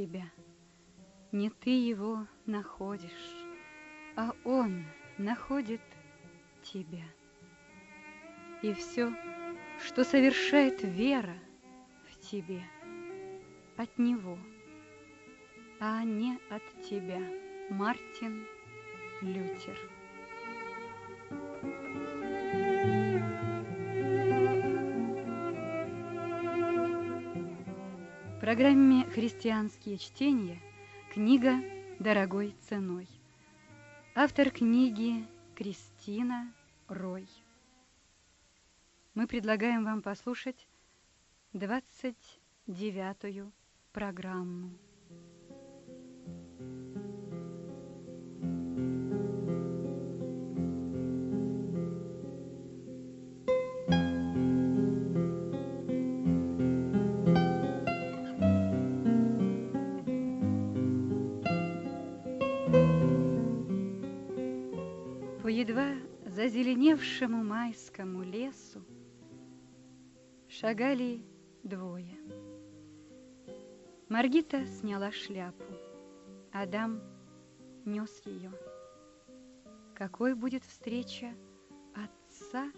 тебя. Не ты его находишь, а он находит тебя. И все, что совершает вера в тебе, от него, а не от тебя. Мартин Лютер. Программе «Христианские чтения» книга «Дорогой ценой». Автор книги Кристина Рой. Мы предлагаем вам послушать 29-ю программу. Зазеленевшему майскому лесу шагали двое. Маргита сняла шляпу, Адам нес ее. Какой будет встреча отца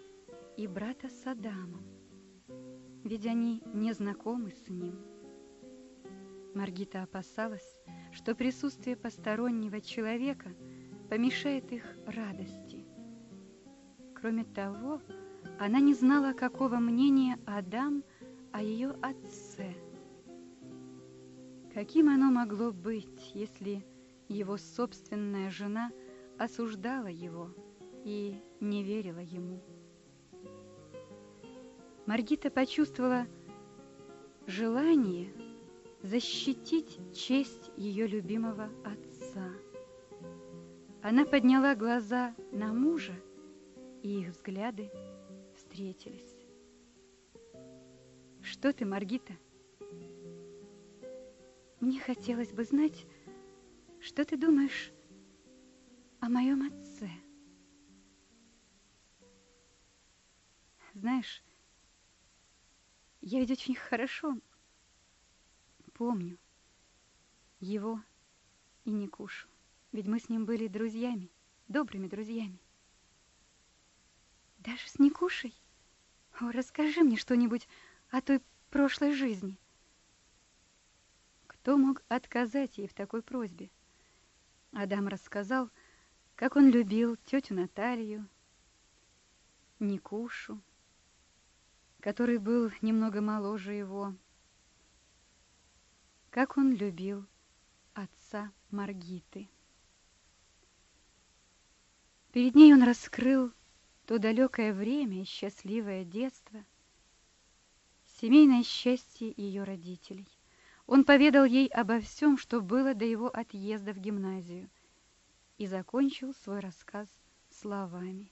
и брата с Адамом? Ведь они не знакомы с ним. Маргита опасалась, что присутствие постороннего человека помешает их радости. Кроме того, она не знала, какого мнения Адам о ее отце. Каким оно могло быть, если его собственная жена осуждала его и не верила ему? Маргита почувствовала желание защитить честь ее любимого отца. Она подняла глаза на мужа и их взгляды встретились. Что ты, Маргита? Мне хотелось бы знать, что ты думаешь о моем отце. Знаешь, я ведь очень хорошо помню его и Никушу, ведь мы с ним были друзьями, добрыми друзьями. Даже с Никушей? О, расскажи мне что-нибудь о той прошлой жизни. Кто мог отказать ей в такой просьбе? Адам рассказал, как он любил тетю Наталью, Никушу, который был немного моложе его, как он любил отца Маргиты. Перед ней он раскрыл то далекое время и счастливое детство, семейное счастье ее родителей. Он поведал ей обо всем, что было до его отъезда в гимназию, и закончил свой рассказ словами.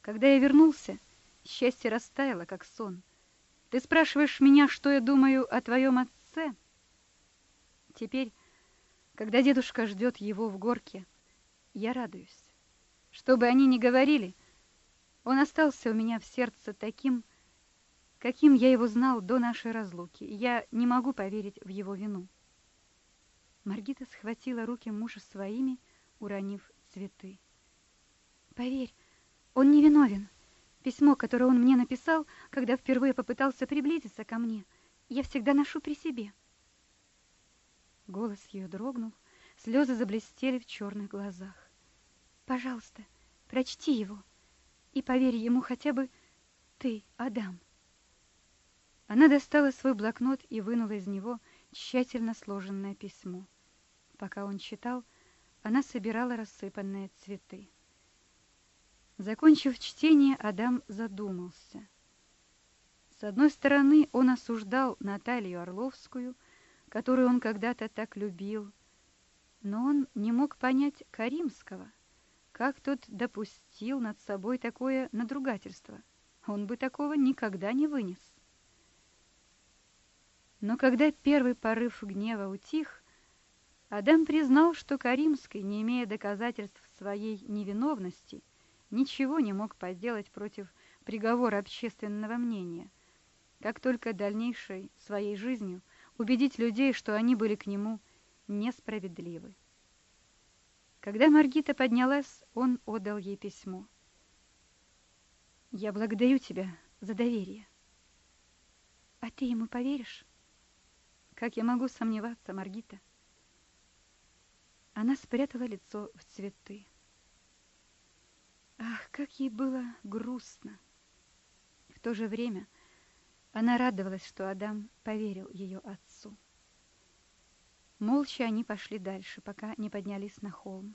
Когда я вернулся, счастье растаяло, как сон. Ты спрашиваешь меня, что я думаю о твоем отце? Теперь, когда дедушка ждет его в горке, я радуюсь. Что бы они ни говорили, он остался у меня в сердце таким, каким я его знал до нашей разлуки, я не могу поверить в его вину. Маргита схватила руки мужа своими, уронив цветы. Поверь, он не виновен. Письмо, которое он мне написал, когда впервые попытался приблизиться ко мне, я всегда ношу при себе. Голос ее дрогнул, слезы заблестели в черных глазах. Пожалуйста, прочти его и поверь ему хотя бы ты, Адам. Она достала свой блокнот и вынула из него тщательно сложенное письмо. Пока он читал, она собирала рассыпанные цветы. Закончив чтение, Адам задумался. С одной стороны, он осуждал Наталью Орловскую, которую он когда-то так любил, но он не мог понять Каримского, как тот допустил над собой такое надругательство? Он бы такого никогда не вынес. Но когда первый порыв гнева утих, Адам признал, что Каримский, не имея доказательств своей невиновности, ничего не мог поделать против приговора общественного мнения, как только дальнейшей своей жизнью убедить людей, что они были к нему несправедливы. Когда Маргита поднялась, он отдал ей письмо. «Я благодарю тебя за доверие». «А ты ему поверишь?» «Как я могу сомневаться, Маргита?» Она спрятала лицо в цветы. Ах, как ей было грустно! В то же время она радовалась, что Адам поверил ее отцу. Молча они пошли дальше, пока не поднялись на холм.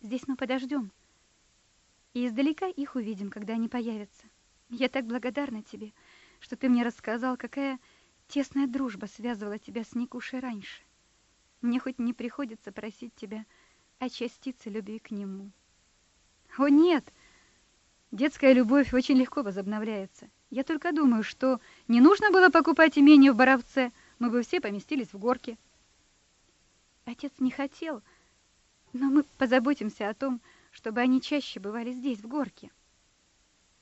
«Здесь мы подождем, и издалека их увидим, когда они появятся. Я так благодарна тебе, что ты мне рассказал, какая тесная дружба связывала тебя с Никушей раньше. Мне хоть не приходится просить тебя о частице любви к нему». «О, нет!» Детская любовь очень легко возобновляется. Я только думаю, что не нужно было покупать имение в Боровце, мы бы все поместились в горке. Отец не хотел, но мы позаботимся о том, чтобы они чаще бывали здесь, в горке,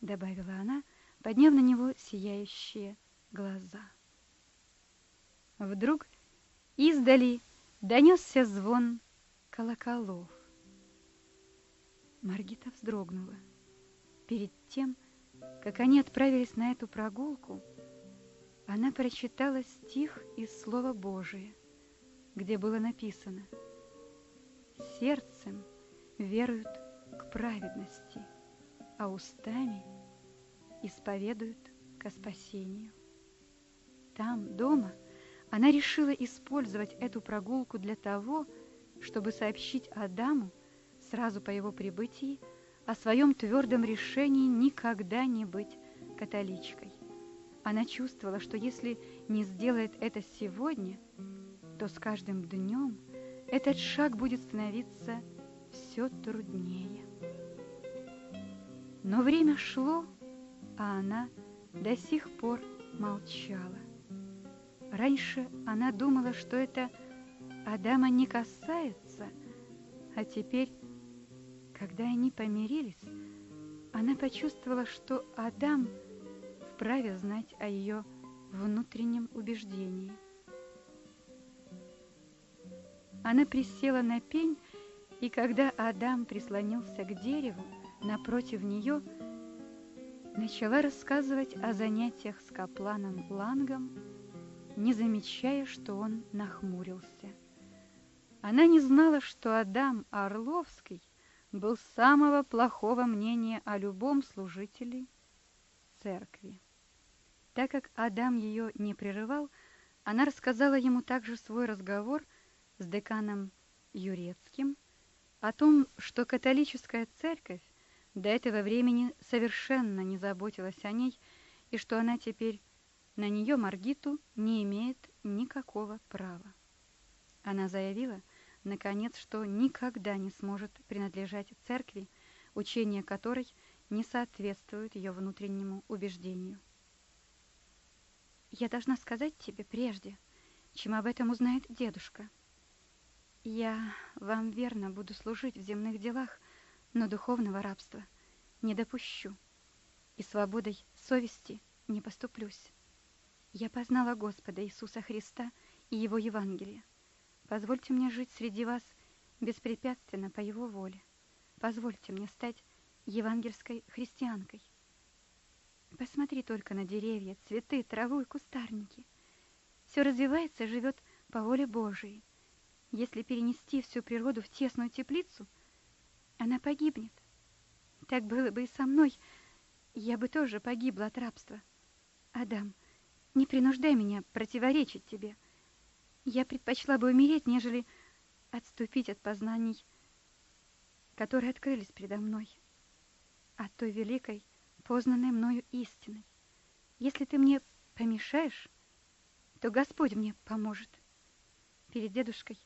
добавила она, подняв на него сияющие глаза. Вдруг издали донесся звон колоколов. Маргита вздрогнула. Перед тем, как они отправились на эту прогулку, она прочитала стих из Слова Божия, где было написано «Сердцем веруют к праведности, а устами исповедуют ко спасению». Там, дома, она решила использовать эту прогулку для того, чтобы сообщить Адаму сразу по его прибытии о своем твердом решении никогда не быть католичкой. Она чувствовала, что если не сделает это сегодня, то с каждым днем этот шаг будет становиться все труднее. Но время шло, а она до сих пор молчала. Раньше она думала, что это Адама не касается, а теперь когда они помирились, она почувствовала, что Адам вправе знать о ее внутреннем убеждении. Она присела на пень, и когда Адам прислонился к дереву напротив нее, начала рассказывать о занятиях с Капланом Лангом, не замечая, что он нахмурился. Она не знала, что Адам Орловский был самого плохого мнения о любом служителе церкви. Так как Адам ее не прерывал, она рассказала ему также свой разговор с деканом Юрецким о том, что католическая церковь до этого времени совершенно не заботилась о ней и что она теперь на нее, Маргиту, не имеет никакого права. Она заявила, наконец, что никогда не сможет принадлежать церкви, учение которой не соответствует ее внутреннему убеждению. Я должна сказать тебе прежде, чем об этом узнает дедушка. Я вам верно буду служить в земных делах, но духовного рабства не допущу и свободой совести не поступлюсь. Я познала Господа Иисуса Христа и Его Евангелие. Позвольте мне жить среди вас беспрепятственно по его воле. Позвольте мне стать евангельской христианкой. Посмотри только на деревья, цветы, траву и кустарники. Все развивается и живет по воле Божией. Если перенести всю природу в тесную теплицу, она погибнет. Так было бы и со мной. Я бы тоже погибла от рабства. Адам, не принуждай меня противоречить тебе. — я предпочла бы умереть, нежели отступить от познаний, которые открылись передо мной, от той великой, познанной мною истины. Если ты мне помешаешь, то Господь мне поможет. Перед дедушкой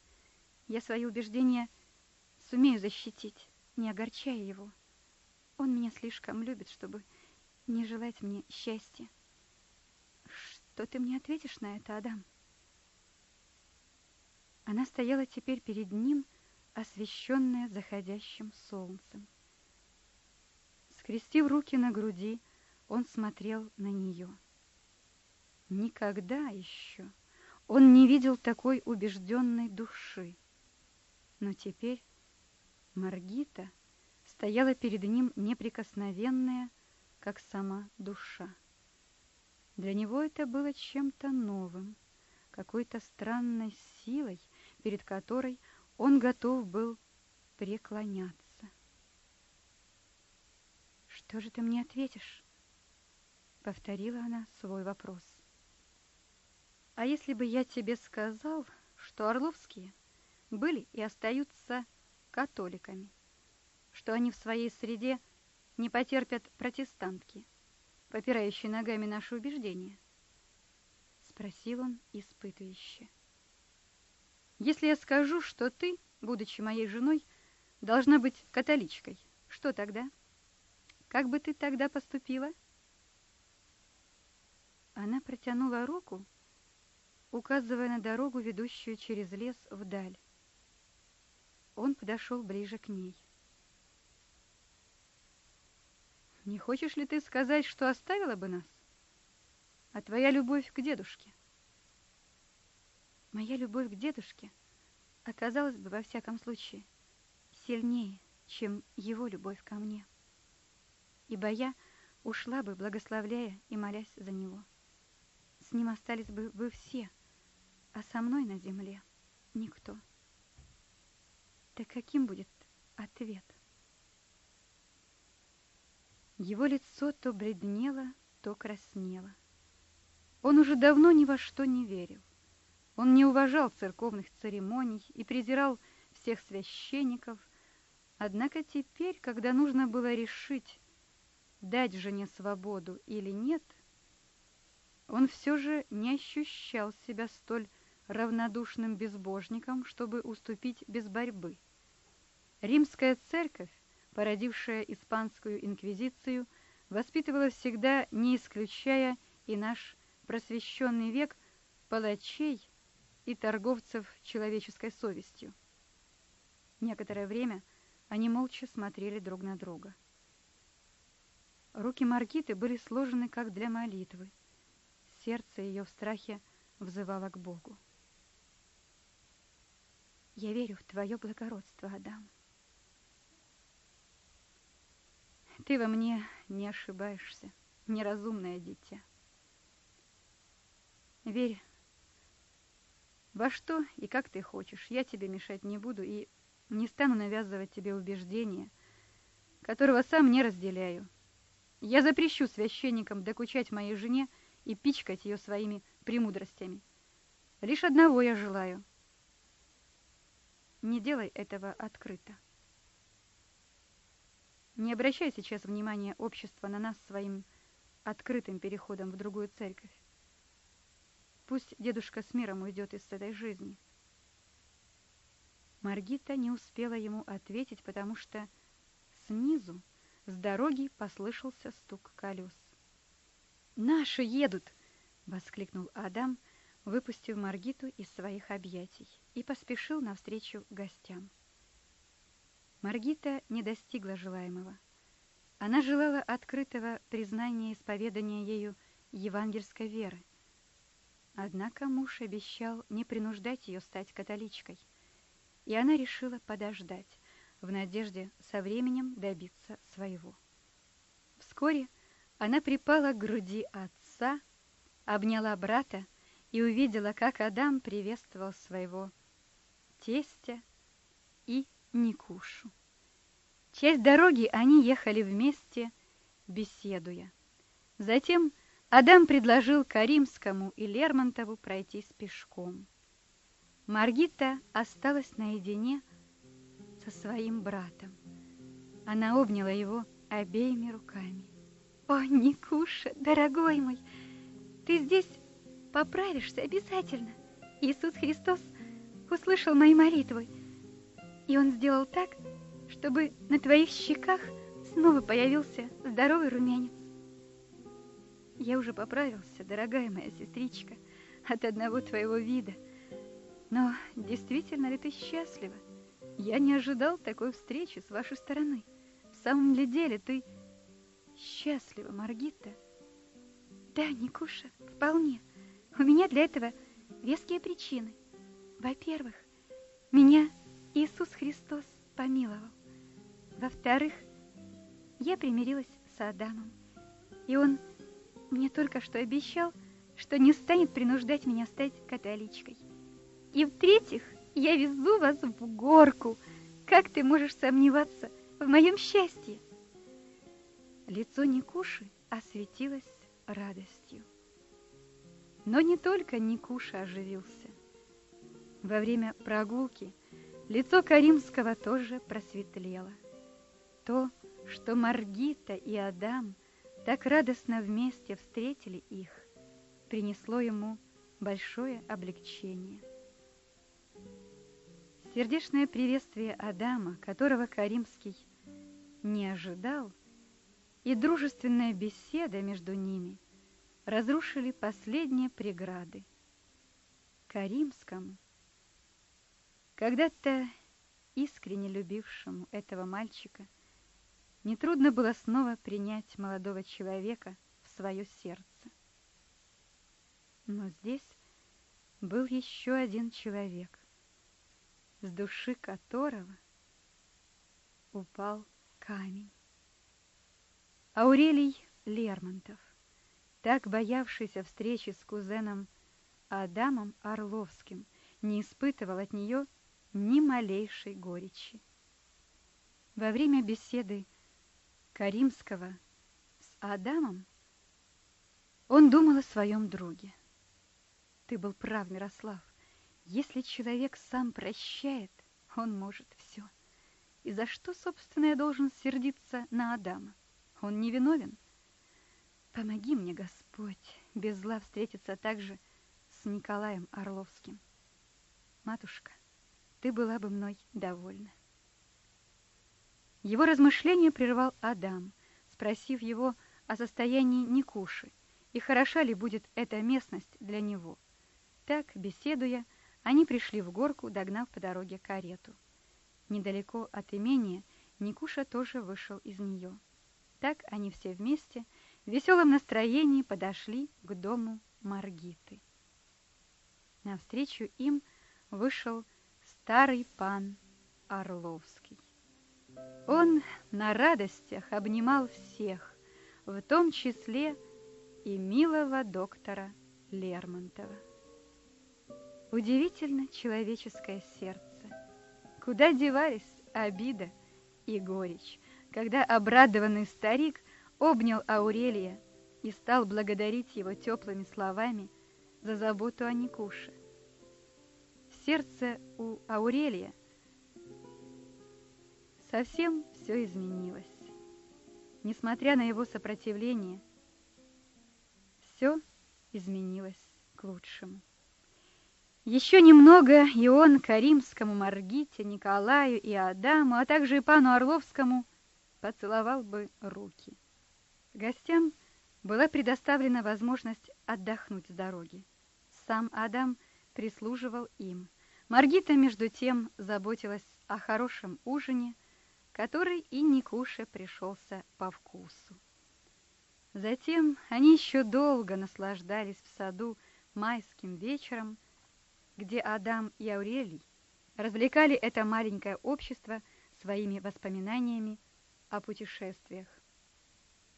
я свои убеждения сумею защитить, не огорчая его. Он меня слишком любит, чтобы не желать мне счастья. Что ты мне ответишь на это, Адам? Она стояла теперь перед ним, освещенная заходящим солнцем. Скрестив руки на груди, он смотрел на нее. Никогда еще он не видел такой убежденной души. Но теперь Маргита стояла перед ним неприкосновенная, как сама душа. Для него это было чем-то новым, какой-то странной силой, перед которой он готов был преклоняться. «Что же ты мне ответишь?» — повторила она свой вопрос. «А если бы я тебе сказал, что Орловские были и остаются католиками, что они в своей среде не потерпят протестантки, попирающие ногами наши убеждения?» Спросил он испытывающе. «Если я скажу, что ты, будучи моей женой, должна быть католичкой, что тогда?» Как бы ты тогда поступила? Она протянула руку, указывая на дорогу, ведущую через лес вдаль. Он подошел ближе к ней. Не хочешь ли ты сказать, что оставила бы нас? А твоя любовь к дедушке? Моя любовь к дедушке оказалась бы во всяком случае сильнее, чем его любовь ко мне ибо я ушла бы, благословляя и молясь за него. С ним остались бы вы все, а со мной на земле никто. Так каким будет ответ? Его лицо то бледнело, то краснело. Он уже давно ни во что не верил. Он не уважал церковных церемоний и презирал всех священников. Однако теперь, когда нужно было решить, дать жене свободу или нет, он все же не ощущал себя столь равнодушным безбожником, чтобы уступить без борьбы. Римская церковь, породившая испанскую инквизицию, воспитывала всегда, не исключая и наш просвещенный век, палачей и торговцев человеческой совестью. Некоторое время они молча смотрели друг на друга. Руки Маргиты были сложены как для молитвы. Сердце ее в страхе взывало к Богу. Я верю в твое благородство, Адам. Ты во мне не ошибаешься, неразумное дитя. Верь во что и как ты хочешь. Я тебе мешать не буду и не стану навязывать тебе убеждения, которого сам не разделяю. Я запрещу священникам докучать моей жене и пичкать ее своими премудростями. Лишь одного я желаю. Не делай этого открыто. Не обращай сейчас внимания общества на нас своим открытым переходом в другую церковь. Пусть дедушка с миром уйдет из этой жизни. Маргита не успела ему ответить, потому что снизу с дороги послышался стук колес. «Наши едут!» — воскликнул Адам, выпустив Маргиту из своих объятий, и поспешил навстречу гостям. Маргита не достигла желаемого. Она желала открытого признания исповедания ею евангельской веры. Однако муж обещал не принуждать ее стать католичкой, и она решила подождать, в надежде со временем добиться своего. Вскоре она припала к груди отца, обняла брата и увидела, как Адам приветствовал своего тестя и Никушу. Часть дороги они ехали вместе, беседуя. Затем Адам предложил Каримскому и Лермонтову пройтись пешком. Маргита осталась наедине со своим братом. Она обняла его обеими руками. «О, Никуша, дорогой мой, ты здесь поправишься обязательно. Иисус Христос услышал мои молитвы, и Он сделал так, чтобы на твоих щеках снова появился здоровый румянец. Я уже поправился, дорогая моя сестричка, от одного твоего вида. Но действительно ли ты счастлива? Я не ожидал такой встречи с вашей стороны. В самом ли деле ты счастлива, Маргита? Да, Никуша, вполне. У меня для этого веские причины. Во-первых, меня Иисус Христос помиловал. Во-вторых, я примирилась с Адамом, и он мне только что обещал, что не станет принуждать меня стать католичкой. И в-третьих, я везу вас в горку. Как ты можешь сомневаться в моем счастье? Лицо Никуши осветилось радостью. Но не только Никуша оживился. Во время прогулки лицо Каримского тоже просветлело. То, что Маргита и Адам так радостно вместе встретили их, принесло ему большое облегчение. Сердечное приветствие Адама, которого Каримский не ожидал, и дружественная беседа между ними разрушили последние преграды. Каримскому, когда-то искренне любившему этого мальчика, нетрудно было снова принять молодого человека в свое сердце. Но здесь был еще один человек, с души которого упал камень. Аурелий Лермонтов, так боявшийся встречи с кузеном Адамом Орловским, не испытывал от нее ни малейшей горечи. Во время беседы Каримского с Адамом он думал о своем друге. Ты был прав, Мирослав. Если человек сам прощает, он может все. И за что, собственно, я должен сердиться на Адама? Он не виновен. Помоги мне, Господь, без зла встретиться также с Николаем Орловским. Матушка, ты была бы мной довольна. Его размышление прервал Адам, спросив его о состоянии Никуши и хороша ли будет эта местность для него. Так, беседуя, они пришли в горку, догнав по дороге карету. Недалеко от имения Никуша тоже вышел из нее. Так они все вместе в веселом настроении подошли к дому Маргиты. Навстречу им вышел старый пан Орловский. Он на радостях обнимал всех, в том числе и милого доктора Лермонтова. Удивительно человеческое сердце. Куда девались обида и горечь, когда обрадованный старик обнял Аурелия и стал благодарить его теплыми словами за заботу о Никуше. Сердце у Аурелия совсем все изменилось. Несмотря на его сопротивление, все изменилось к лучшему. Еще немного, и он Каримскому, Маргите, Николаю и Адаму, а также и пану Орловскому – поцеловал бы руки. Гостям была предоставлена возможность отдохнуть с дороги. Сам Адам прислуживал им. Маргита, между тем, заботилась о хорошем ужине, который и Никуше пришелся по вкусу. Затем они еще долго наслаждались в саду майским вечером, где Адам и Аурелий развлекали это маленькое общество своими воспоминаниями о путешествиях.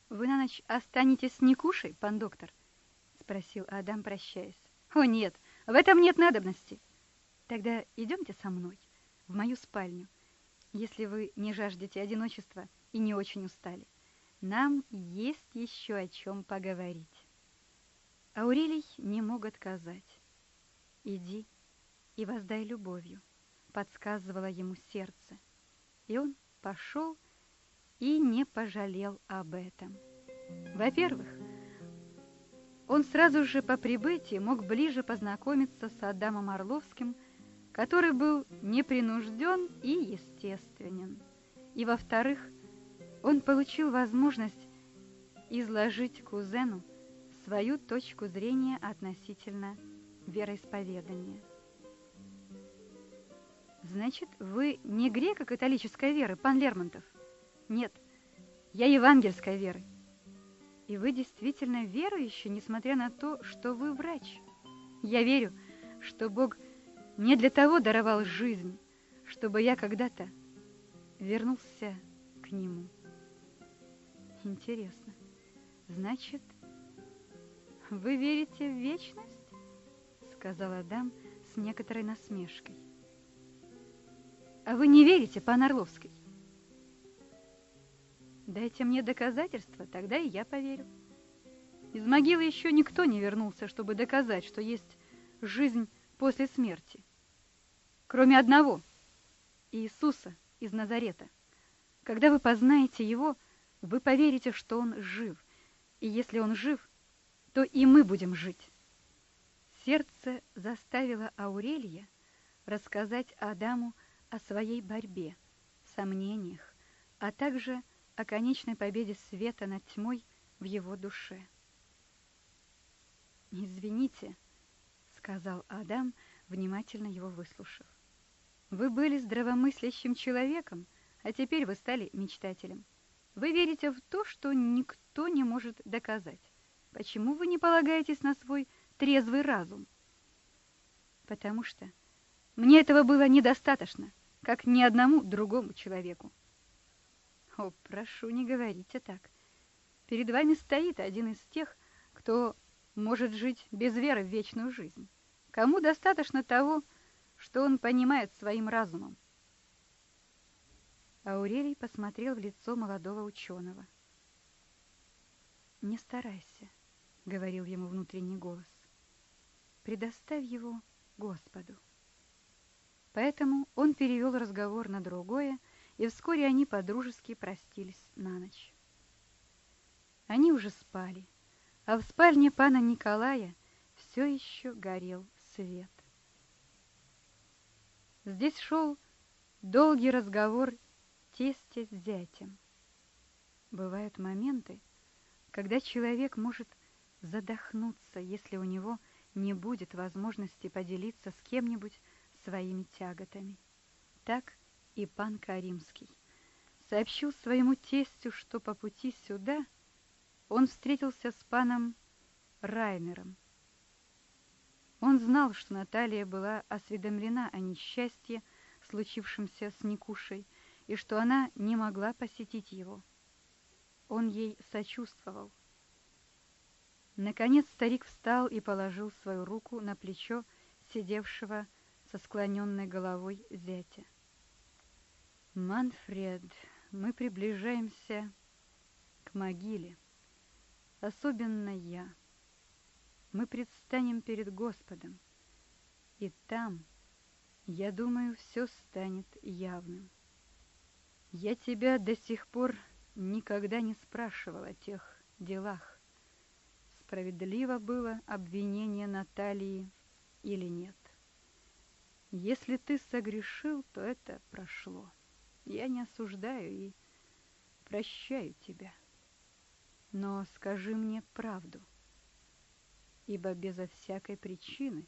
«Вы на ночь останетесь с Никушей, пан доктор?» — спросил Адам, прощаясь. «О, нет, в этом нет надобности. Тогда идемте со мной, в мою спальню, если вы не жаждете одиночества и не очень устали. Нам есть еще о чем поговорить». Аурелий не мог отказать. «Иди и воздай любовью», — подсказывало ему сердце. И он пошел и не пожалел об этом. Во-первых, он сразу же по прибытии мог ближе познакомиться с Адамом Орловским, который был непринужден и естественен. И во-вторых, он получил возможность изложить кузену свою точку зрения относительно вероисповедания. «Значит, вы не греко-католической веры, пан Лермонтов?» Нет, я евангельской веры. И вы действительно верующий, несмотря на то, что вы врач. Я верю, что Бог не для того даровал жизнь, чтобы я когда-то вернулся к Нему. Интересно. Значит, вы верите в вечность? Сказал Адам с некоторой насмешкой. А вы не верите, пан Орловский? Дайте мне доказательства, тогда и я поверю. Из могилы еще никто не вернулся, чтобы доказать, что есть жизнь после смерти. Кроме одного – Иисуса из Назарета. Когда вы познаете Его, вы поверите, что Он жив. И если Он жив, то и мы будем жить. Сердце заставило Аурелья рассказать Адаму о своей борьбе, сомнениях, а также о конечной победе света над тьмой в его душе. «Извините», — сказал Адам, внимательно его выслушав. «Вы были здравомыслящим человеком, а теперь вы стали мечтателем. Вы верите в то, что никто не может доказать. Почему вы не полагаетесь на свой трезвый разум?» «Потому что мне этого было недостаточно, как ни одному другому человеку. О, прошу, не говорите так. Перед вами стоит один из тех, кто может жить без веры в вечную жизнь. Кому достаточно того, что он понимает своим разумом. Аурелий посмотрел в лицо молодого ученого. «Не старайся», — говорил ему внутренний голос. «Предоставь его Господу». Поэтому он перевел разговор на другое, и вскоре они подружески простились на ночь. Они уже спали, а в спальне пана Николая все еще горел свет. Здесь шел долгий разговор тестя с зятем. Бывают моменты, когда человек может задохнуться, если у него не будет возможности поделиться с кем-нибудь своими тяготами. Так и пан Каримский. Сообщил своему тестю, что по пути сюда он встретился с паном Райнером. Он знал, что Наталья была осведомлена о несчастье, случившемся с Никушей, и что она не могла посетить его. Он ей сочувствовал. Наконец старик встал и положил свою руку на плечо сидевшего со склоненной головой зятя. Манфред, мы приближаемся к могиле. Особенно я. Мы предстанем перед Господом. И там, я думаю, все станет явным. Я тебя до сих пор никогда не спрашивал о тех делах. Справедливо было обвинение Натальи или нет. Если ты согрешил, то это прошло. Я не осуждаю и прощаю тебя. Но скажи мне правду, ибо безо всякой причины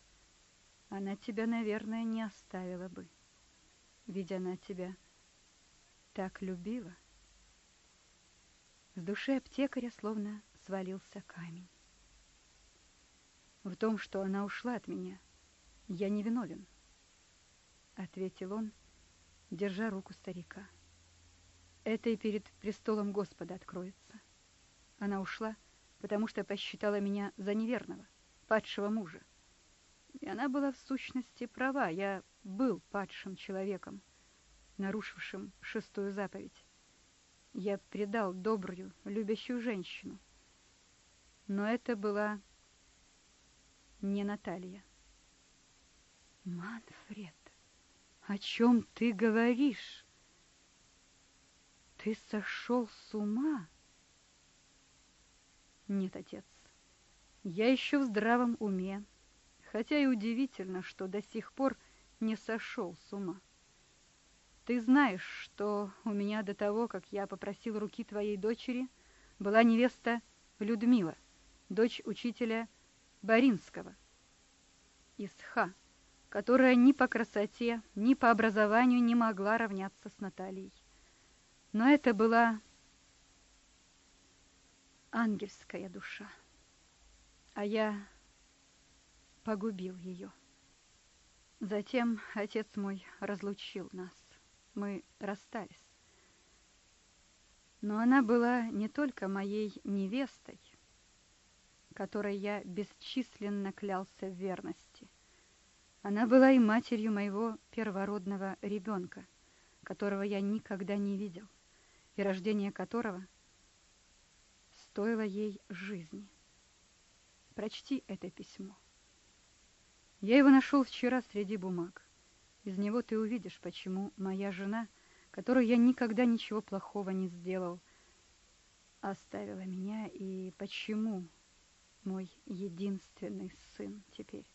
она тебя, наверное, не оставила бы, ведь она тебя так любила. С души аптекаря словно свалился камень. В том, что она ушла от меня, я не виновен, ответил он, держа руку старика. Это и перед престолом Господа откроется. Она ушла, потому что посчитала меня за неверного, падшего мужа. И она была в сущности права. Я был падшим человеком, нарушившим шестую заповедь. Я предал добрую, любящую женщину. Но это была не Наталья. Манфред. О чем ты говоришь? Ты сошел с ума? Нет, отец, я еще в здравом уме, хотя и удивительно, что до сих пор не сошел с ума. Ты знаешь, что у меня до того, как я попросил руки твоей дочери, была невеста Людмила, дочь учителя Боринского из Ха которая ни по красоте, ни по образованию не могла равняться с Натальей. Но это была ангельская душа, а я погубил ее. Затем отец мой разлучил нас. Мы расстались. Но она была не только моей невестой, которой я бесчисленно клялся в верности. Она была и матерью моего первородного ребенка, которого я никогда не видел, и рождение которого стоило ей жизни. Прочти это письмо. Я его нашел вчера среди бумаг. Из него ты увидишь, почему моя жена — которой я никогда ничего плохого не сделал, оставила меня, и почему мой единственный сын теперь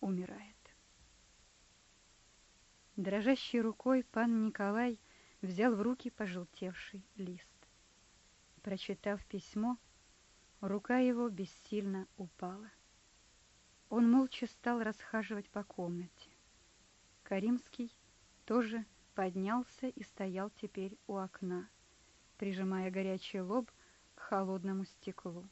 умирает. Дрожащей рукой пан Николай взял в руки пожелтевший лист. Прочитав письмо, рука его бессильно упала. Он молча стал расхаживать по комнате. Каримский тоже поднялся и стоял теперь у окна, прижимая горячий лоб к холодному стеклу.